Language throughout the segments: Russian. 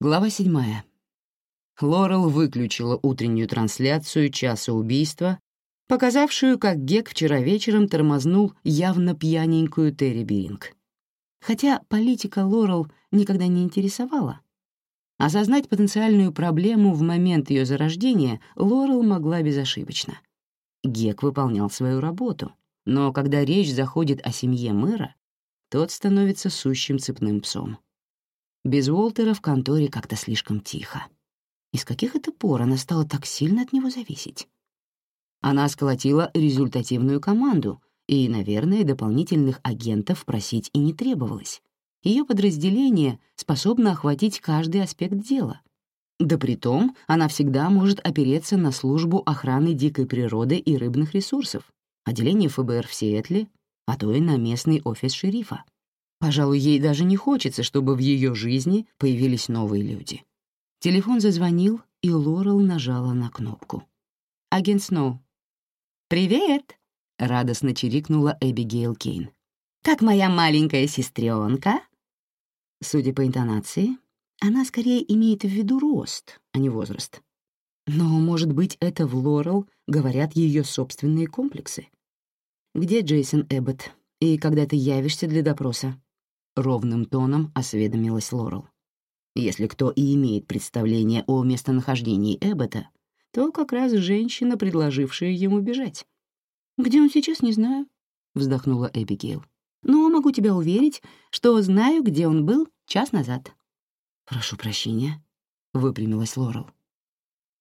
Глава седьмая. Лорел выключила утреннюю трансляцию «Часа убийства», показавшую, как Гек вчера вечером тормознул явно пьяненькую Терри Биринг. Хотя политика Лорел никогда не интересовала. Осознать потенциальную проблему в момент ее зарождения Лорел могла безошибочно. Гек выполнял свою работу, но когда речь заходит о семье мэра, тот становится сущим цепным псом. Без Уолтера в конторе как-то слишком тихо. Из каких это пор она стала так сильно от него зависеть? Она сколотила результативную команду, и, наверное, дополнительных агентов просить и не требовалось. Ее подразделение способно охватить каждый аспект дела. Да притом она всегда может опереться на службу охраны дикой природы и рыбных ресурсов, отделение ФБР в Сиэтле, а то и на местный офис шерифа. Пожалуй, ей даже не хочется, чтобы в ее жизни появились новые люди. Телефон зазвонил, и Лорел нажала на кнопку. «Агент Сноу». «Привет!» — радостно чирикнула Эбигейл Кейн. «Как моя маленькая сестренка?» Судя по интонации, она скорее имеет в виду рост, а не возраст. Но, может быть, это в Лорел говорят ее собственные комплексы. «Где Джейсон Эббот? И когда ты явишься для допроса?» Ровным тоном осведомилась Лорел. Если кто и имеет представление о местонахождении Эббота, то как раз женщина, предложившая ему бежать. «Где он сейчас, не знаю», — вздохнула Эбигейл. «Но могу тебя уверить, что знаю, где он был час назад». «Прошу прощения», — выпрямилась Лорел.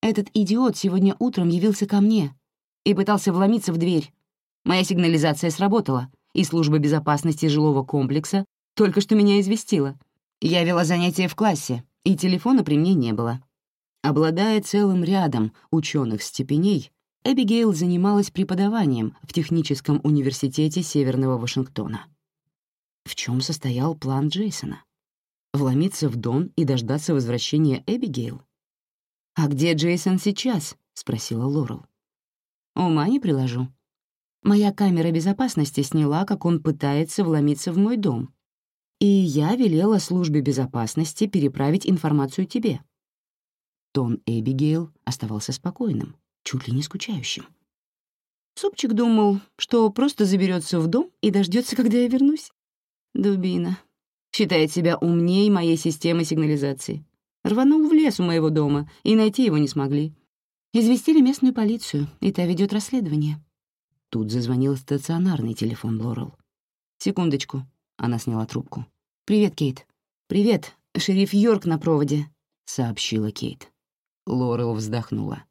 «Этот идиот сегодня утром явился ко мне и пытался вломиться в дверь. Моя сигнализация сработала, и служба безопасности жилого комплекса только что меня известила. Я вела занятия в классе, и телефона при мне не было. Обладая целым рядом ученых степеней, Эбигейл занималась преподаванием в Техническом университете Северного Вашингтона. В чем состоял план Джейсона? Вломиться в дом и дождаться возвращения Эбигейл? «А где Джейсон сейчас?» — спросила Лорел. «Ума не приложу. Моя камера безопасности сняла, как он пытается вломиться в мой дом. И я велела службе безопасности переправить информацию тебе». Тон Эбигейл оставался спокойным, чуть ли не скучающим. Супчик думал, что просто заберется в дом и дождется, когда я вернусь. Дубина. Считает себя умнее моей системы сигнализации. Рванул в лес у моего дома, и найти его не смогли. Известили местную полицию, и та ведет расследование. Тут зазвонил стационарный телефон Лорел. «Секундочку», — она сняла трубку. «Привет, Кейт». «Привет, шериф Йорк на проводе», — сообщила Кейт. Лорел вздохнула.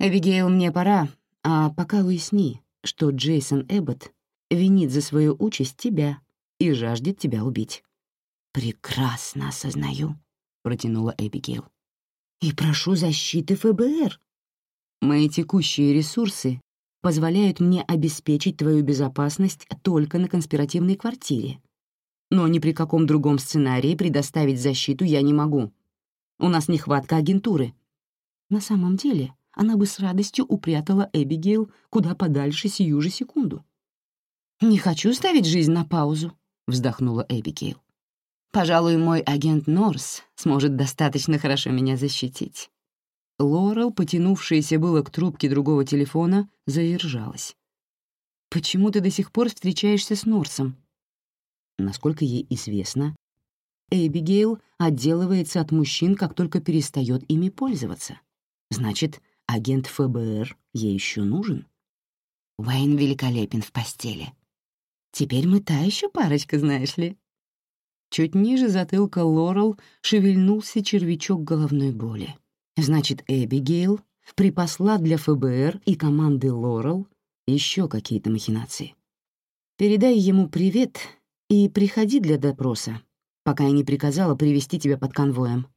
«Эбигейл, мне пора, а пока уясни, что Джейсон Эббот винит за свою участь тебя и жаждет тебя убить». «Прекрасно осознаю», — протянула Эбигейл. «И прошу защиты ФБР». «Мои текущие ресурсы позволяют мне обеспечить твою безопасность только на конспиративной квартире. Но ни при каком другом сценарии предоставить защиту я не могу. У нас нехватка агентуры. На самом деле, она бы с радостью упрятала Эбигейл куда подальше сию же секунду. «Не хочу ставить жизнь на паузу», — вздохнула Эбигейл. «Пожалуй, мой агент Норс сможет достаточно хорошо меня защитить». Лорел, потянувшаяся было к трубке другого телефона, задержалась. «Почему ты до сих пор встречаешься с Норсом?» Насколько ей известно, Эбигейл отделывается от мужчин, как только перестает ими пользоваться. Значит, агент ФБР ей еще нужен? Уэйн великолепен в постели. Теперь мы та еще парочка, знаешь ли. Чуть ниже затылка Лорел шевельнулся червячок головной боли. Значит, Эбигейл припасла для ФБР и команды Лорел еще какие-то махинации. Передай ему привет и приходи для допроса, пока я не приказала привести тебя под конвоем.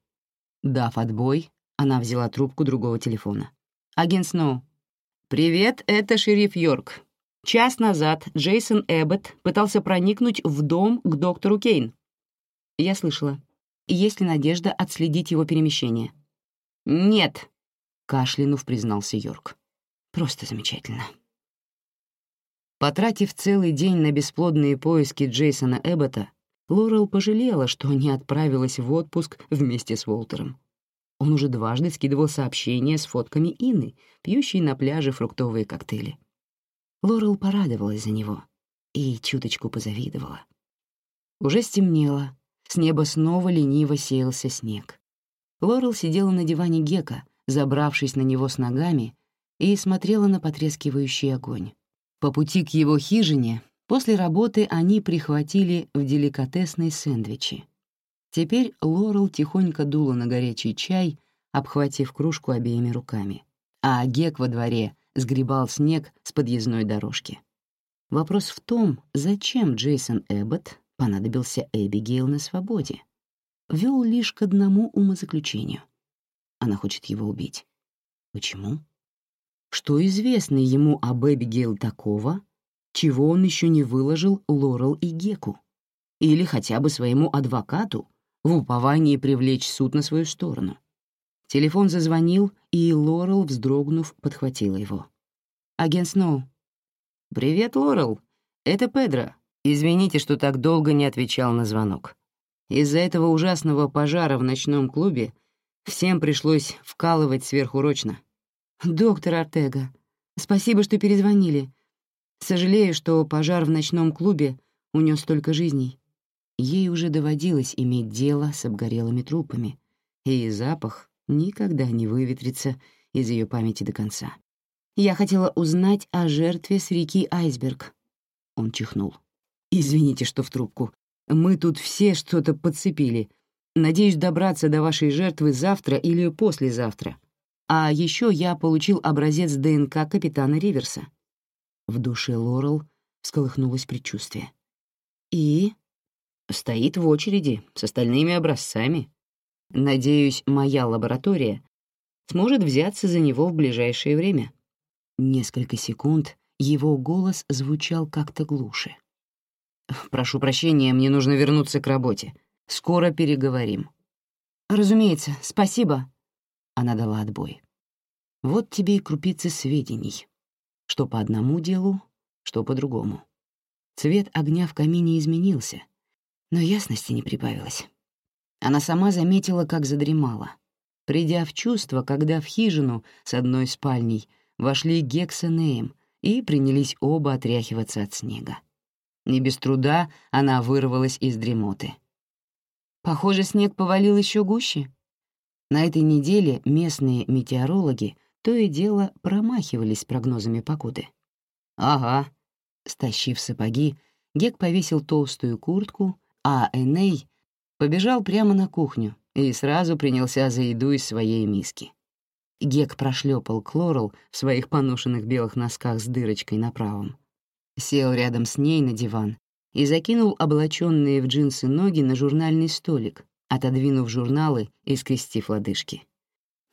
Дав отбой, она взяла трубку другого телефона. «Агент Сноу». «Привет, это шериф Йорк. Час назад Джейсон Эббот пытался проникнуть в дом к доктору Кейн». «Я слышала. Есть ли надежда отследить его перемещение?» «Нет», — кашлянув признался Йорк. «Просто замечательно». Потратив целый день на бесплодные поиски Джейсона Эббота, Лорел пожалела, что не отправилась в отпуск вместе с Волтером. Он уже дважды скидывал сообщения с фотками Инны, пьющей на пляже фруктовые коктейли. Лорел порадовалась за него и чуточку позавидовала. Уже стемнело, с неба снова лениво сеялся снег. Лорел сидела на диване Гека, забравшись на него с ногами, и смотрела на потрескивающий огонь. По пути к его хижине после работы они прихватили в деликатесной сэндвичи. Теперь Лорел тихонько дула на горячий чай, обхватив кружку обеими руками, а Гек во дворе сгребал снег с подъездной дорожки. Вопрос в том, зачем Джейсон Эббот понадобился Эбигейл на свободе. Вел лишь к одному умозаключению. Она хочет его убить. Почему? Что известно ему об Эбигейл такого, чего он еще не выложил Лорел и Геку? Или хотя бы своему адвокату в уповании привлечь суд на свою сторону? Телефон зазвонил, и Лорел, вздрогнув, подхватила его. «Агент Сноу». «Привет, Лорел. Это Педро. Извините, что так долго не отвечал на звонок. Из-за этого ужасного пожара в ночном клубе всем пришлось вкалывать сверхурочно. «Доктор Артега, спасибо, что перезвонили. Сожалею, что пожар в ночном клубе унес столько жизней. Ей уже доводилось иметь дело с обгорелыми трупами, и запах никогда не выветрится из ее памяти до конца. Я хотела узнать о жертве с реки Айсберг. Он чихнул. «Извините, что в трубку. Мы тут все что-то подцепили. Надеюсь добраться до вашей жертвы завтра или послезавтра. А еще я получил образец ДНК капитана Риверса». В душе Лорел всколыхнулось предчувствие. «И?» «Стоит в очереди с остальными образцами. Надеюсь, моя лаборатория сможет взяться за него в ближайшее время». Несколько секунд его голос звучал как-то глуше. «Прошу прощения, мне нужно вернуться к работе. Скоро переговорим». «Разумеется, спасибо». Она дала отбой. «Вот тебе и крупицы сведений. Что по одному делу, что по другому». Цвет огня в камине изменился, но ясности не прибавилось. Она сама заметила, как задремала. Придя в чувство, когда в хижину с одной спальней вошли Гекса Нейм и принялись оба отряхиваться от снега. Не без труда она вырвалась из дремоты. Похоже, снег повалил еще гуще. На этой неделе местные метеорологи то и дело промахивались прогнозами погоды. «Ага». Стащив сапоги, Гек повесил толстую куртку, а Эней побежал прямо на кухню и сразу принялся за еду из своей миски. Гек прошлепал Клорел в своих поношенных белых носках с дырочкой на правом сел рядом с ней на диван и закинул облаченные в джинсы ноги на журнальный столик, отодвинув журналы и скрестив лодыжки.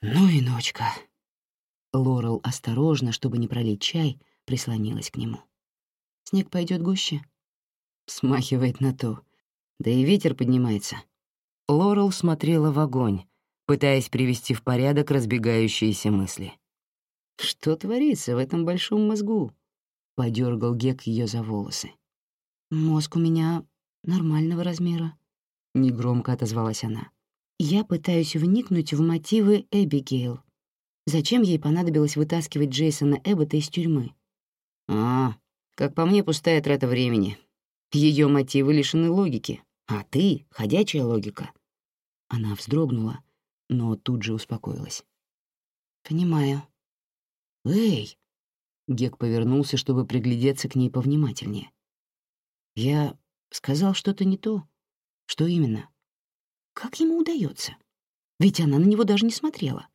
«Ну и ночка». Лорел осторожно, чтобы не пролить чай, прислонилась к нему. «Снег пойдет гуще?» Смахивает на то. Да и ветер поднимается. Лорел смотрела в огонь, пытаясь привести в порядок разбегающиеся мысли. Что творится в этом большом мозгу? Подергал Гек ее за волосы. «Мозг у меня нормального размера», — негромко отозвалась она. «Я пытаюсь вникнуть в мотивы Эбигейл. Зачем ей понадобилось вытаскивать Джейсона Эббота из тюрьмы?» «А, как по мне, пустая трата времени. Ее мотивы лишены логики, а ты — ходячая логика». Она вздрогнула, но тут же успокоилась. «Понимаю». «Эй, Гек повернулся, чтобы приглядеться к ней повнимательнее. «Я сказал что-то не то. Что именно? Как ему удается? Ведь она на него даже не смотрела.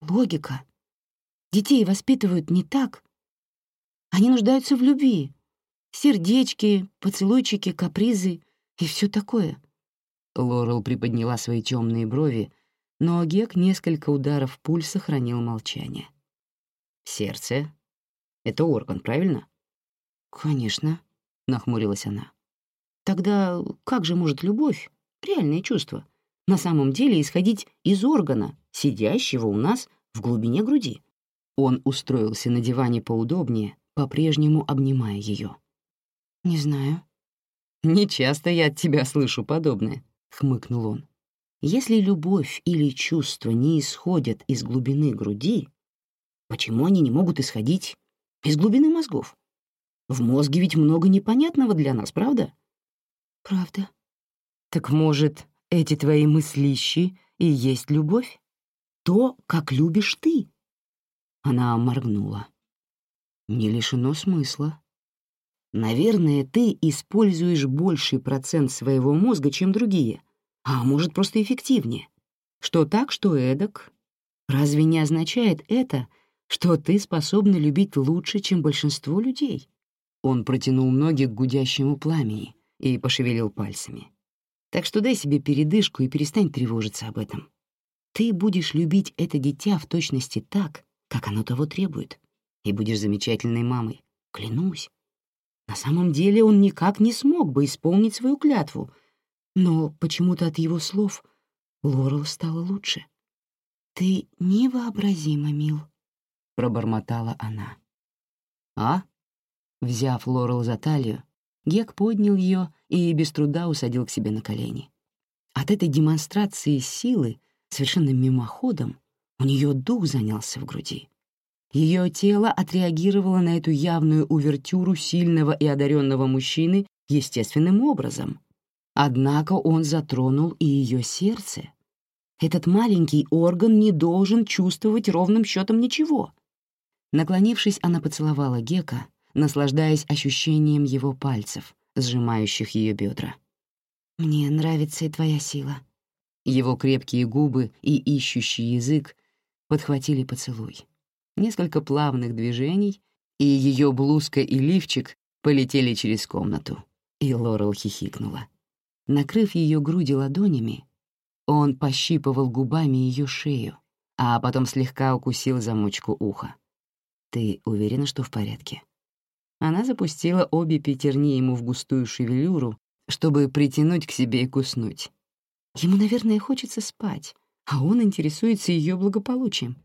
Логика. Детей воспитывают не так. Они нуждаются в любви. Сердечки, поцелуйчики, капризы и все такое». Лорел приподняла свои темные брови, но Гек несколько ударов пульса хранил молчание. «Сердце это орган, правильно? Конечно, нахмурилась она. Тогда как же может любовь, реальное чувство, на самом деле исходить из органа, сидящего у нас в глубине груди? Он устроился на диване поудобнее, по-прежнему обнимая ее. Не знаю. Нечасто я от тебя слышу подобное», — хмыкнул он. «Если любовь или чувство не исходят из глубины груди, почему они не могут исходить из глубины мозгов? В мозге ведь много непонятного для нас, правда?» «Правда». «Так, может, эти твои мыслищи и есть любовь? То, как любишь ты?» Она моргнула. «Не лишено смысла. Наверное, ты используешь больший процент своего мозга, чем другие, а может, просто эффективнее. Что так, что эдак. Разве не означает это, что ты способна любить лучше, чем большинство людей?» Он протянул ноги к гудящему пламени и пошевелил пальцами. «Так что дай себе передышку и перестань тревожиться об этом. Ты будешь любить это дитя в точности так, как оно того требует, и будешь замечательной мамой, клянусь. На самом деле он никак не смог бы исполнить свою клятву, но почему-то от его слов Лорел стало лучше. «Ты невообразимо мил», — пробормотала она. «А?» Взяв Лорел за талию, Гек поднял ее и без труда усадил к себе на колени. От этой демонстрации силы, совершенно мимоходом, у нее дух занялся в груди. Ее тело отреагировало на эту явную увертюру сильного и одаренного мужчины естественным образом. Однако он затронул и ее сердце. Этот маленький орган не должен чувствовать ровным счетом ничего. Наклонившись, она поцеловала Гека, наслаждаясь ощущением его пальцев, сжимающих ее бедра. «Мне нравится и твоя сила». Его крепкие губы и ищущий язык подхватили поцелуй. Несколько плавных движений, и ее блузка и лифчик полетели через комнату, и Лорел хихикнула. Накрыв ее груди ладонями, он пощипывал губами ее шею, а потом слегка укусил замочку уха. «Ты уверена, что в порядке?» Она запустила обе пятерни ему в густую шевелюру, чтобы притянуть к себе и куснуть. Ему, наверное, хочется спать, а он интересуется ее благополучием.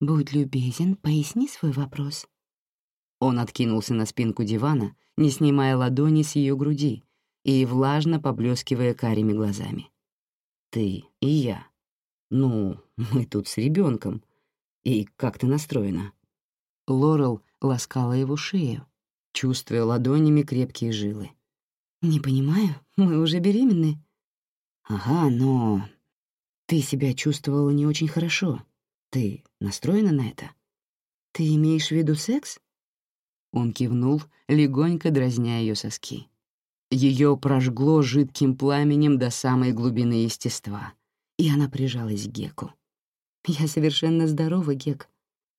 «Будь любезен, поясни свой вопрос». Он откинулся на спинку дивана, не снимая ладони с ее груди и влажно поблескивая карими глазами. «Ты и я. Ну, мы тут с ребенком. И как ты настроена?» Лорел ласкала его шею, чувствуя ладонями крепкие жилы. «Не понимаю, мы уже беременны». «Ага, но ты себя чувствовала не очень хорошо. Ты настроена на это? Ты имеешь в виду секс? Он кивнул, легонько дразня ее соски. Ее прожгло жидким пламенем до самой глубины естества, и она прижалась к Геку. «Я совершенно здорова, Гек.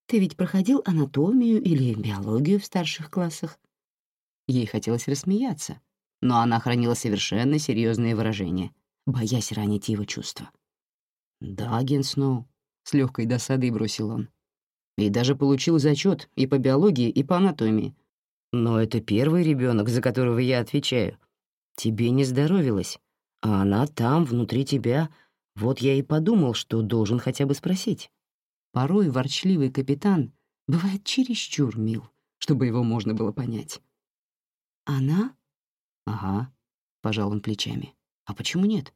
Ты ведь проходил анатомию или биологию в старших классах?» Ей хотелось рассмеяться, но она хранила совершенно серьезные выражения, боясь ранить его чувства. «Да, Ген Сноу, — с легкой досадой бросил он. «И даже получил зачет и по биологии, и по анатомии. Но это первый ребенок, за которого я отвечаю. Тебе не здоровилось, а она там, внутри тебя. Вот я и подумал, что должен хотя бы спросить». Порой ворчливый капитан бывает чересчур мил, чтобы его можно было понять. «Она?» «Ага», — пожал он плечами. «А почему нет?»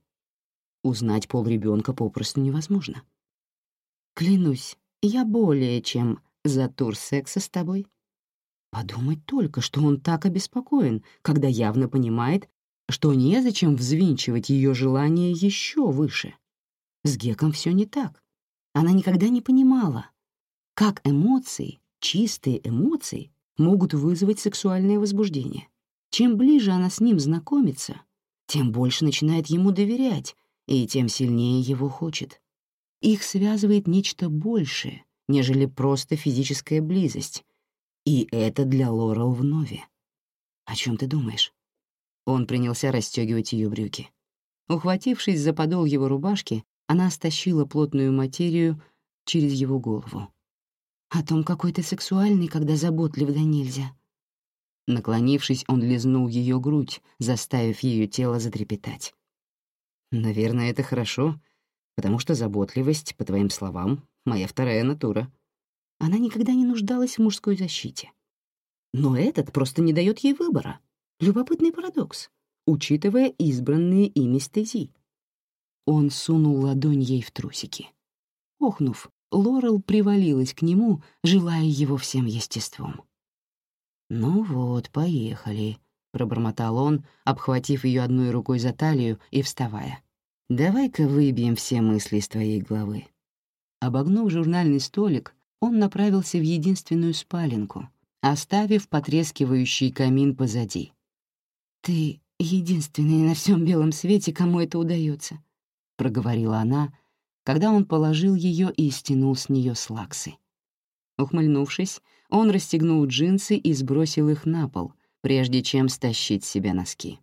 Узнать пол ребенка попросту невозможно. Клянусь, я более чем за тур секса с тобой. Подумать только, что он так обеспокоен, когда явно понимает, что незачем взвинчивать ее желание еще выше. С Геком все не так. Она никогда не понимала, как эмоции, чистые эмоции, могут вызвать сексуальное возбуждение. Чем ближе она с ним знакомится, тем больше начинает ему доверять, и тем сильнее его хочет. Их связывает нечто большее, нежели просто физическая близость. И это для Лорел вновь. О чем ты думаешь? Он принялся расстегивать ее брюки. Ухватившись за подол его рубашки, она стащила плотную материю через его голову. «О том, какой ты сексуальный, когда заботлив да нельзя». Наклонившись, он лизнул ее грудь, заставив ее тело затрепетать. «Наверное, это хорошо, потому что заботливость, по твоим словам, моя вторая натура. Она никогда не нуждалась в мужской защите. Но этот просто не дает ей выбора. Любопытный парадокс. учитывая избранные ими стези. Он сунул ладонь ей в трусики. Охнув, Лорел привалилась к нему, желая его всем естеством. «Ну вот, поехали», — пробормотал он, обхватив ее одной рукой за талию и вставая. «Давай-ка выбьем все мысли из твоей головы». Обогнув журнальный столик, он направился в единственную спаленку, оставив потрескивающий камин позади. «Ты единственный на всем белом свете, кому это удается, проговорила она, когда он положил ее и стянул с нее слаксы. Ухмыльнувшись, он расстегнул джинсы и сбросил их на пол, прежде чем стащить себе носки.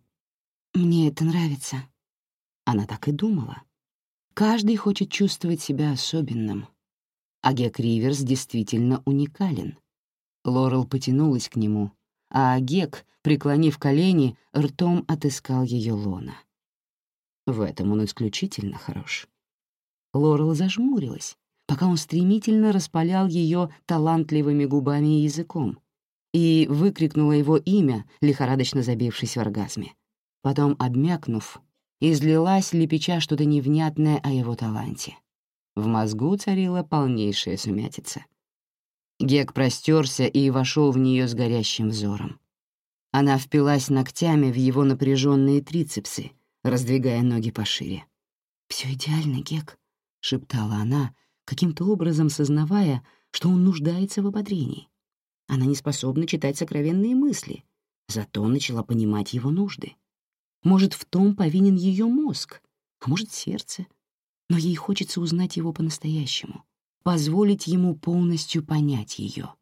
«Мне это нравится». Она так и думала. Каждый хочет чувствовать себя особенным. А Гек Риверс действительно уникален. Лорел потянулась к нему, а Гек, преклонив колени, ртом отыскал ее лона. В этом он исключительно хорош. Лорел зажмурилась, пока он стремительно распалял ее талантливыми губами и языком, и выкрикнула его имя, лихорадочно забившись в оргазме. Потом, обмякнув, излилась, лепеча что-то невнятное о его таланте. В мозгу царила полнейшая сумятица. Гек простерся и вошел в нее с горящим взором. Она впилась ногтями в его напряженные трицепсы, раздвигая ноги пошире. Все идеально, Гек», — шептала она, каким-то образом сознавая, что он нуждается в ободрении. Она не способна читать сокровенные мысли, зато начала понимать его нужды. Может, в том повинен ее мозг, а может, сердце. Но ей хочется узнать его по-настоящему, позволить ему полностью понять ее.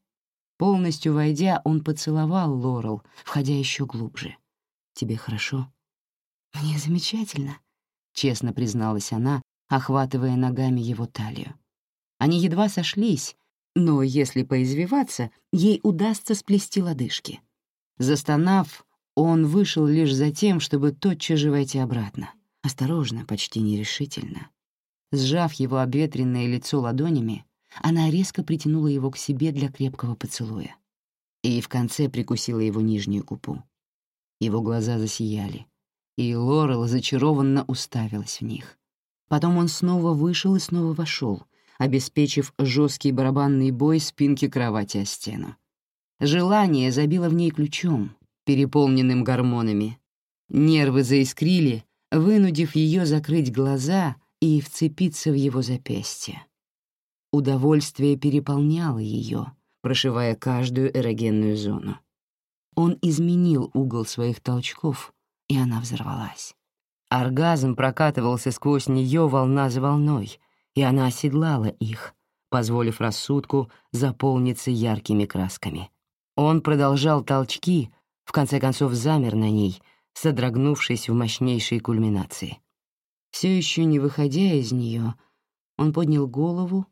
Полностью войдя, он поцеловал Лорел, входя еще глубже. «Тебе хорошо?» «Мне замечательно», — честно призналась она, охватывая ногами его талию. Они едва сошлись, но если поизвиваться, ей удастся сплести лодыжки. Застонав, он вышел лишь за тем, чтобы тотчас же войти обратно. Осторожно, почти нерешительно. Сжав его обветренное лицо ладонями, она резко притянула его к себе для крепкого поцелуя. И в конце прикусила его нижнюю губу. Его глаза засияли, и Лорел зачарованно уставилась в них. Потом он снова вышел и снова вошел, обеспечив жесткий барабанный бой спинки кровати о стену. Желание забило в ней ключом, переполненным гормонами. Нервы заискрили, вынудив ее закрыть глаза и вцепиться в его запястье. Удовольствие переполняло ее, прошивая каждую эрогенную зону. Он изменил угол своих толчков, и она взорвалась. Оргазм прокатывался сквозь нее волна за волной, и она оседлала их, позволив рассудку заполниться яркими красками. Он продолжал толчки, в конце концов замер на ней, содрогнувшись в мощнейшей кульминации. Все еще не выходя из нее, он поднял голову,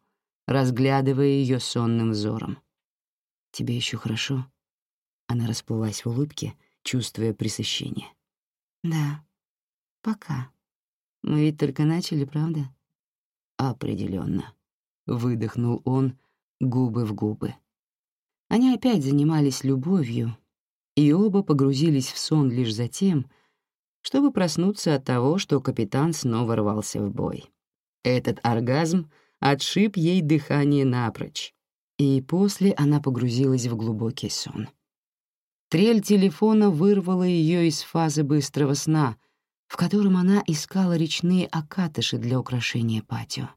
разглядывая ее сонным взором. «Тебе еще хорошо?» Она расплылась в улыбке, чувствуя пресыщение. «Да, пока. Мы ведь только начали, правда?» Определенно. Выдохнул он губы в губы. Они опять занимались любовью, и оба погрузились в сон лишь за тем, чтобы проснуться от того, что капитан снова рвался в бой. Этот оргазм отшиб ей дыхание напрочь, и после она погрузилась в глубокий сон. Трель телефона вырвала ее из фазы быстрого сна — в котором она искала речные окатыши для украшения патио.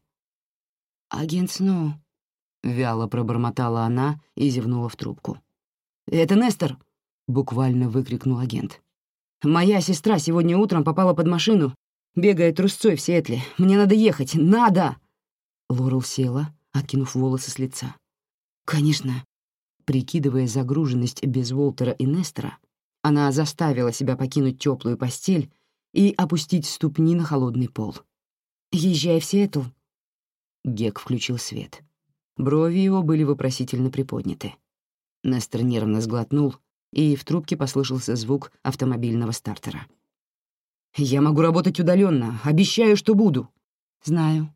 «Агент Сноу», — вяло пробормотала она и зевнула в трубку. «Это Нестор!» — буквально выкрикнул агент. «Моя сестра сегодня утром попала под машину, бегая трусцой в Сиэтле. Мне надо ехать! Надо!» Лорел села, откинув волосы с лица. «Конечно». Прикидывая загруженность без Уолтера и Нестора, она заставила себя покинуть теплую постель и опустить ступни на холодный пол. «Езжай в Сиэтл». Гек включил свет. Брови его были вопросительно приподняты. Нестер нервно сглотнул, и в трубке послышался звук автомобильного стартера. «Я могу работать удаленно. Обещаю, что буду». «Знаю».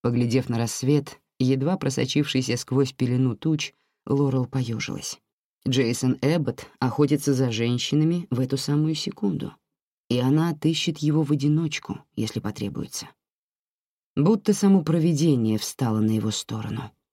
Поглядев на рассвет, едва просочившийся сквозь пелену туч, Лорел поежилась. Джейсон Эббот охотится за женщинами в эту самую секунду. и она отыщет его в одиночку, если потребуется. Будто само провидение встало на его сторону —